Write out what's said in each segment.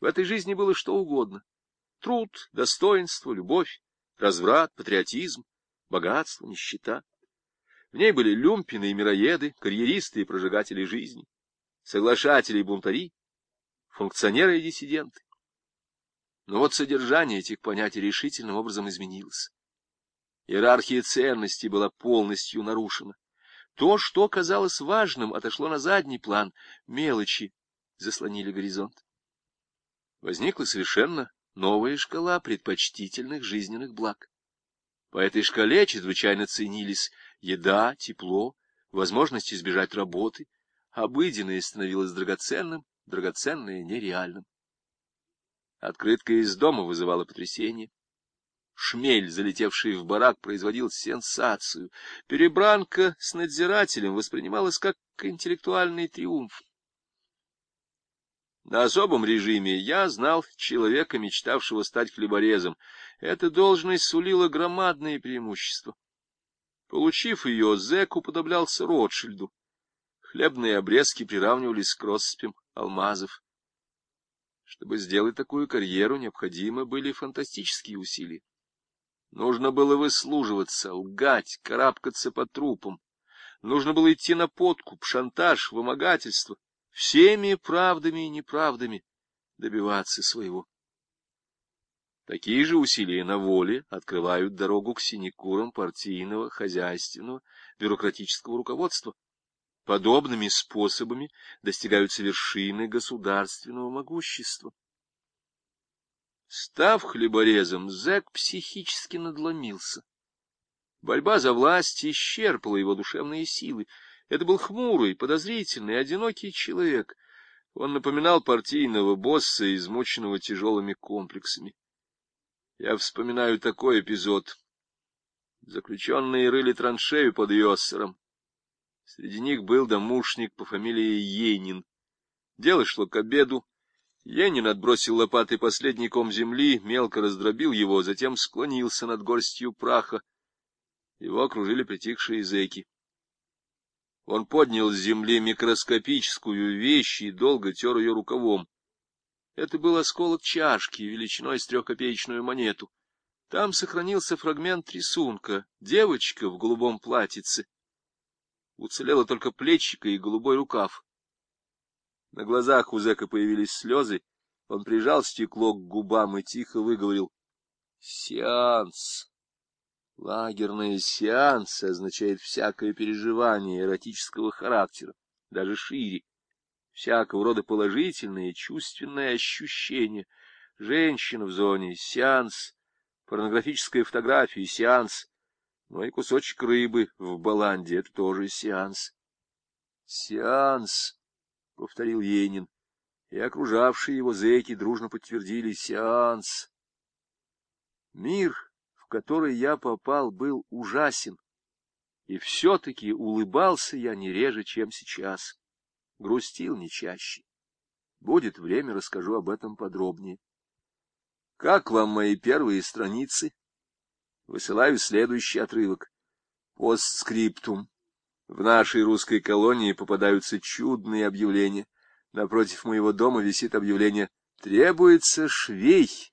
В этой жизни было что угодно. Труд, достоинство, любовь, разврат, патриотизм, богатство, нищета. В ней были люмпины и мироеды, карьеристы и прожигатели жизни, соглашатели и бунтари, функционеры и диссиденты. Но вот содержание этих понятий решительным образом изменилось. Иерархия ценностей была полностью нарушена. То, что казалось важным, отошло на задний план, мелочи заслонили горизонт. Возникла совершенно новая шкала предпочтительных жизненных благ. По этой шкале чрезвычайно ценились еда, тепло, возможность избежать работы. Обыденное становилось драгоценным, драгоценное — нереальным. Открытка из дома вызывала потрясение. Шмель, залетевший в барак, производил сенсацию. Перебранка с надзирателем воспринималась как интеллектуальный триумф. На особом режиме я знал человека, мечтавшего стать хлеборезом. Эта должность сулила громадные преимущества. Получив ее, зэк уподоблялся Ротшильду. Хлебные обрезки приравнивались к россыпям алмазов. Чтобы сделать такую карьеру, необходимы были фантастические усилия. Нужно было выслуживаться, лгать, карабкаться по трупам. Нужно было идти на подкуп, шантаж, вымогательство, всеми правдами и неправдами добиваться своего. Такие же усилия на воле открывают дорогу к синекурам партийного, хозяйственного, бюрократического руководства. Подобными способами достигаются вершины государственного могущества. Став хлеборезом, зэк психически надломился. Борьба за власть исчерпала его душевные силы. Это был хмурый, подозрительный, одинокий человек. Он напоминал партийного босса, измученного тяжелыми комплексами. Я вспоминаю такой эпизод. Заключенные рыли траншею под Йоссером. Среди них был домушник по фамилии Ейнин. Дело шло к обеду. Енин отбросил лопатой последний ком земли, мелко раздробил его, затем склонился над горстью праха. Его окружили притихшие зэки. Он поднял с земли микроскопическую вещь и долго тер ее рукавом. Это был осколок чашки, величиной с трехкопеечную монету. Там сохранился фрагмент рисунка. Девочка в голубом платьице. Уцелело только плечико и голубой рукав. На глазах у зэка появились слезы. Он прижал стекло к губам и тихо выговорил. — Сеанс. Лагерный сеанс означает всякое переживание эротического характера, даже шире. Всякого рода положительные чувственные ощущения. Женщина в зоне — сеанс, порнографическая фотография — сеанс, ну и кусочек рыбы в баланде — это тоже сеанс. Сеанс — повторил Енин, и окружавшие его зэки дружно подтвердили сеанс. Мир, который я попал, был ужасен, и все-таки улыбался я не реже, чем сейчас, грустил не чаще. Будет время, расскажу об этом подробнее. Как вам мои первые страницы? Высылаю следующий отрывок. Постскриптум. В нашей русской колонии попадаются чудные объявления. Напротив моего дома висит объявление «Требуется швей».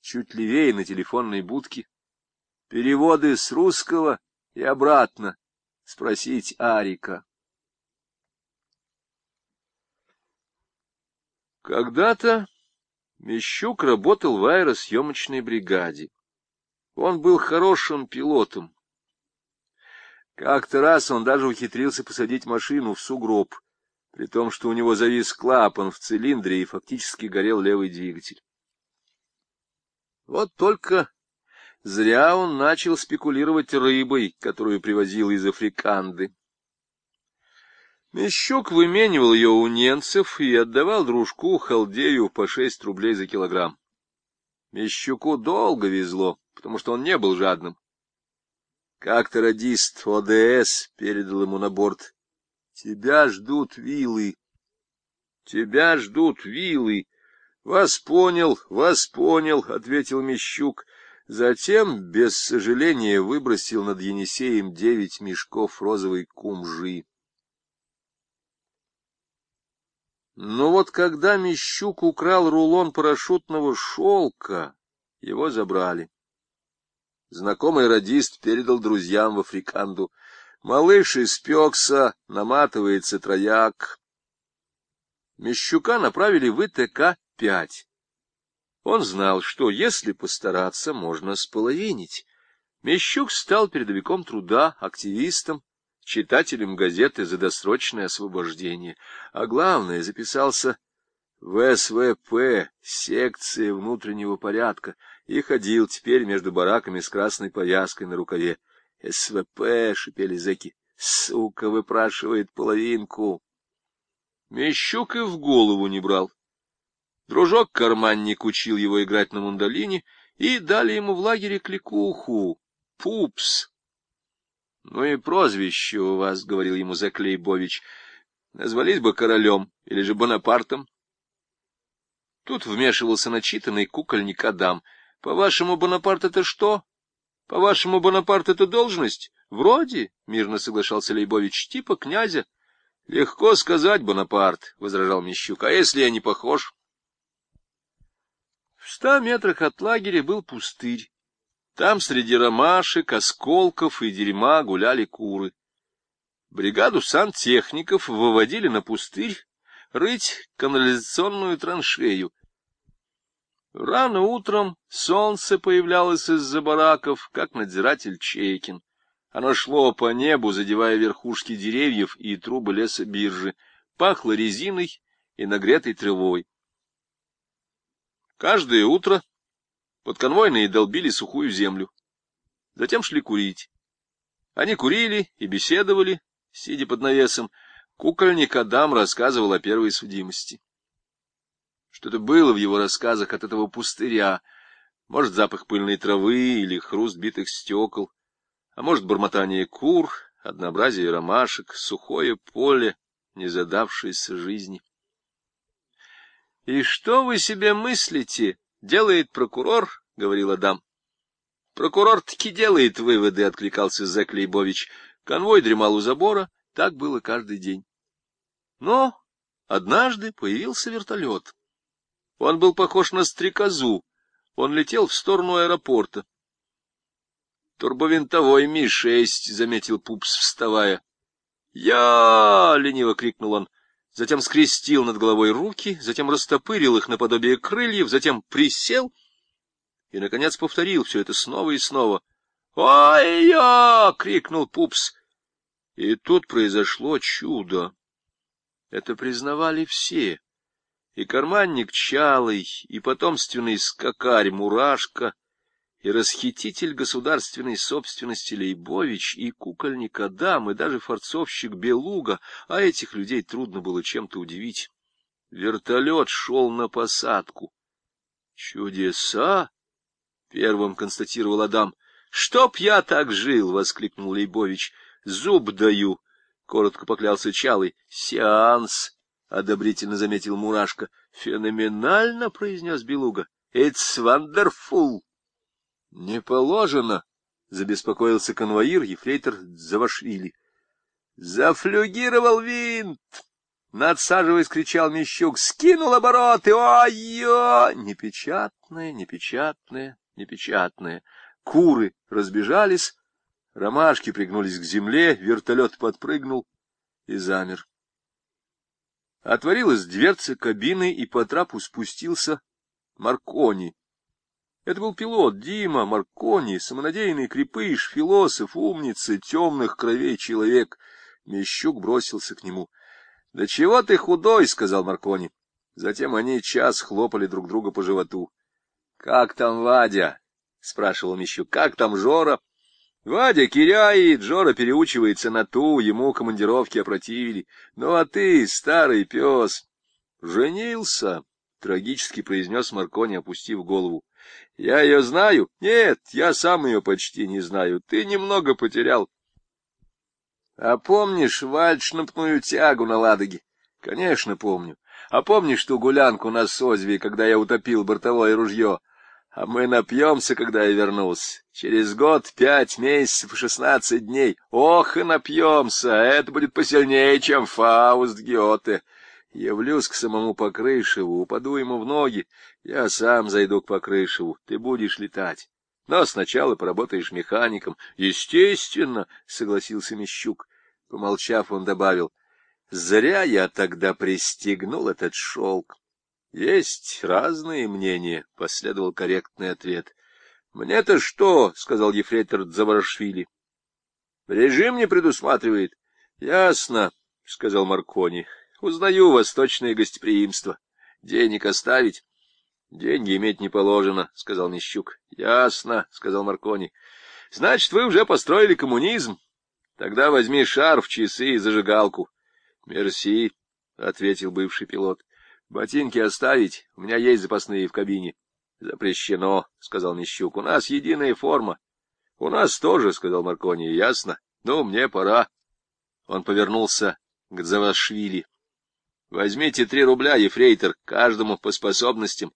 Чуть левее на телефонной будке. Переводы с русского и обратно. Спросить Арика. Когда-то Мещук работал в аэросъемочной бригаде. Он был хорошим пилотом, как-то раз он даже ухитрился посадить машину в сугроб, при том, что у него завис клапан в цилиндре и фактически горел левый двигатель. Вот только зря он начал спекулировать рыбой, которую привозил из Африканды. Мещук выменивал ее у немцев и отдавал дружку халдею по шесть рублей за килограмм. Мещуку долго везло, потому что он не был жадным. Как-то радист ОДС передал ему на борт. Тебя ждут вилы. Тебя ждут вилы. Вас понял, вас понял, ответил Мещук. Затем, без сожаления, выбросил над Енисеем девять мешков розовой кумжи. Но вот когда Мещук украл рулон парашютного шелка, его забрали. Знакомый радист передал друзьям в Африканду. Малыш испекся, наматывается трояк. Мещука направили в ИТК-5. Он знал, что, если постараться, можно споловинить. Мещук стал передовиком труда, активистом, читателем газеты «За досрочное освобождение», а главное, записался в СВП, секции внутреннего порядка, и ходил теперь между бараками с красной повязкой на рукаве. «СВП!» — шипели зэки. «Сука!» — выпрашивает половинку. Мещук и в голову не брал. Дружок-карманник учил его играть на мандолине, и дали ему в лагере кликуху — Пупс. — Ну и прозвище у вас, — говорил ему Заклейбович, — назвались бы королем или же Бонапартом. Тут вмешивался начитанный кукольник Адам. — По-вашему, Бонапарт — это что? По-вашему, Бонапарт — это должность? Вроде, — мирно соглашался Лейбович, — типа князя. — Легко сказать, Бонапарт, — возражал Мещук, — а если я не похож? В ста метрах от лагеря был пустырь. Там среди ромашек, осколков и дерьма гуляли куры. Бригаду сантехников выводили на пустырь рыть канализационную траншею. Рано утром солнце появлялось из-за бараков, как надзиратель Чейкин. Оно шло по небу, задевая верхушки деревьев и трубы лесобиржи, пахло резиной и нагретой травой. Каждое утро Подконвойные долбили сухую землю. Затем шли курить. Они курили и беседовали, сидя под навесом. Кукольник Адам рассказывал о первой судимости. Что-то было в его рассказах от этого пустыря. Может, запах пыльной травы или хруст битых стекол. А может, бормотание кур, однообразие ромашек, сухое поле, не задавшееся жизни. — И что вы себе мыслите? Делает прокурор, — говорил Адам. Прокурор таки делает выводы, — откликался Зэк Лейбович. Конвой дремал у забора, так было каждый день. Но однажды появился вертолет. Он был похож на стрекозу. Он летел в сторону аэропорта. «Турбовинтовой Ми-6», — заметил Пупс, вставая. «Я!» — лениво крикнул он затем скрестил над головой руки, затем растопырил их наподобие крыльев, затем присел и, наконец, повторил все это снова и снова. «Ой-я!» — крикнул Пупс. И тут произошло чудо. Это признавали все. И карманник Чалый, и потомственный скакарь Мурашка — и расхититель государственной собственности Лейбович, и кукольник Адам, и даже форцовщик Белуга, а этих людей трудно было чем-то удивить. Вертолет шел на посадку. «Чудеса!» — первым констатировал Адам. «Чтоб я так жил!» — воскликнул Лейбович. «Зуб даю!» — коротко поклялся Чалый. «Сеанс!» — одобрительно заметил Мурашка. «Феноменально!» — произнес Белуга. «It's wonderful!» — Не положено, — забеспокоился конвоир, ефрейтор Завашвили. — Зафлюгировал винт! Надсаживаясь, кричал Мещук. Скинул обороты! Ой-ё! Непечатное, непечатное, непечатное. Куры разбежались, ромашки пригнулись к земле, вертолет подпрыгнул и замер. Отворилась дверца кабины, и по трапу спустился Маркони. Это был пилот Дима Маркони, самонадеянный крепыш, философ, умница, темных кровей человек. Мещук бросился к нему. — Да чего ты худой, — сказал Маркони. Затем они час хлопали друг друга по животу. — Как там Вадя? — спрашивал Мещук. — Как там Жора? — Вадя киряет, Жора переучивается на ту, ему командировки опротивили. Ну а ты, старый пес, женился, — трагически произнес Маркони, опустив голову. Я ее знаю? Нет, я сам ее почти не знаю. Ты немного потерял. А помнишь вальшнапную тягу на Ладоге? Конечно, помню. А помнишь ту гулянку на Созве, когда я утопил бортовое ружье? А мы напьемся, когда я вернулся. Через год, пять месяцев и шестнадцать дней. Ох, и напьемся! Это будет посильнее, чем Фауст Гёте. Явлюсь к самому Покрышеву, упаду ему в ноги. Я сам зайду к Покрышеву, ты будешь летать. Но сначала поработаешь механиком. — Естественно, — согласился Мещук. Помолчав, он добавил, — зря я тогда пристегнул этот шелк. — Есть разные мнения, — последовал корректный ответ. — Мне-то что, — сказал ефрейтор Дзаварашвили. — Режим не предусматривает. — Ясно, — сказал Маркони. — Узнаю восточное гостеприимство. Денег оставить? — Деньги иметь не положено, — сказал Нищук. — Ясно, — сказал Маркони. — Значит, вы уже построили коммунизм? Тогда возьми шарф, часы и зажигалку. — Мерси, — ответил бывший пилот. — Ботинки оставить? У меня есть запасные в кабине. — Запрещено, — сказал Нищук. — У нас единая форма. — У нас тоже, — сказал Маркони. — Ясно. Ну, мне пора. Он повернулся к Завашвили. — Возьмите три рубля, ефрейтор, каждому по способностям. —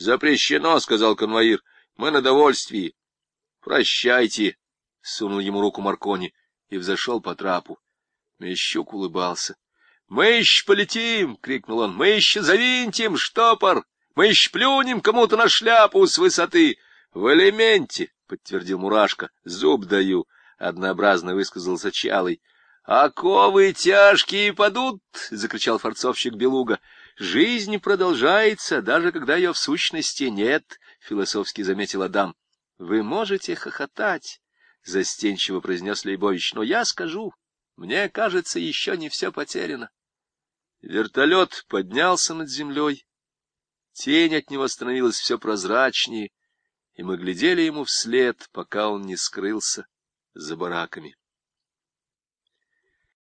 Запрещено, — сказал конвоир. — Мы на довольствии. — Прощайте, — сунул ему руку Маркони и взошел по трапу. Мещук улыбался. — Мы еще полетим! — крикнул он. — Мы еще завинтим штопор! Мы еще плюнем кому-то на шляпу с высоты! — В элементе! — подтвердил Мурашка. — Зуб даю! — однообразно высказался Чалый. — Оковы тяжкие падут! — закричал форцовщик Белуга. — Жизнь продолжается, даже когда ее в сущности нет, — философски заметил Адам. — Вы можете хохотать, — застенчиво произнес Лейбович, — но я скажу, мне кажется, еще не все потеряно. Вертолет поднялся над землей, тень от него становилась все прозрачнее, и мы глядели ему вслед, пока он не скрылся за бараками.